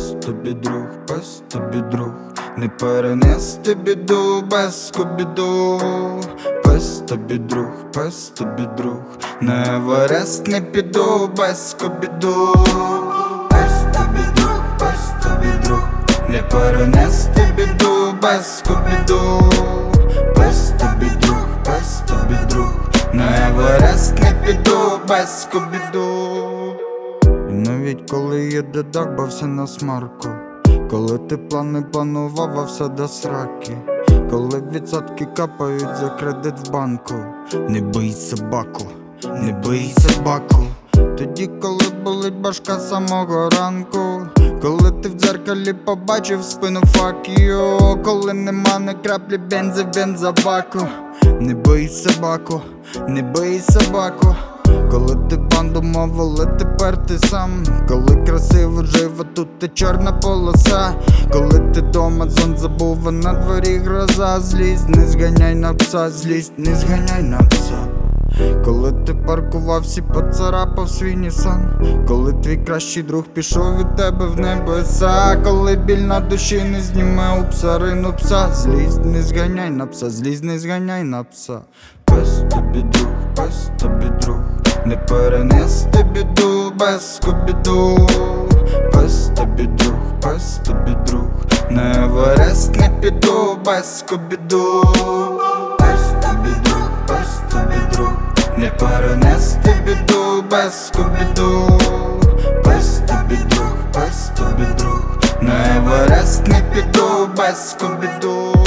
тобі друг, пес тобі друг, не перенести біду без скобіду. Пес тобі друг, пес тобі друг, на Еверест не піду без скобіду. Пес тобі друг, пес тобі друг, не перенести біду без скобіду. Пес тобі друг, пес тобі друг, на Еверест не піду без скобіду. Навіть коли є дедак, бався на смарку. Коли ти плани планував, а все до сраки. Коли відсотки капають за кредит в банку. Не бий собаку, не бий собаку. Тоді, коли болить башка самого ранку. Коли ти в дзеркалі побачив спину факію, коли нема ні краплі бензи в бензобаку. Не бий собаку, не бий собаку. Коли ти банду мов, але тепер ти сам. Коли красиво живо, тут ти чорна полоса. Коли ти дома зон забув, а на дворі гроза Злість, не зганяй на пса, злість, не зганяй на пса. Коли ти паркувався, поцарапав свій нісан Коли твій кращий друг пішов від тебе в небеса Коли біль на душі не зніме у псарину пса Злість не зганяй на пса, злість не зганяй на пса Пес тобі друг, пес тобі друг. Не перенести біду без скобіду Пес тобі друг, пес тобі друг. На Еверест не піду без скобіду Пес тобі друг, пес тобі друг. Не перенести біду без скобіду Пес тобі друг, пес тобі друг. На Еверест не піду без скобіду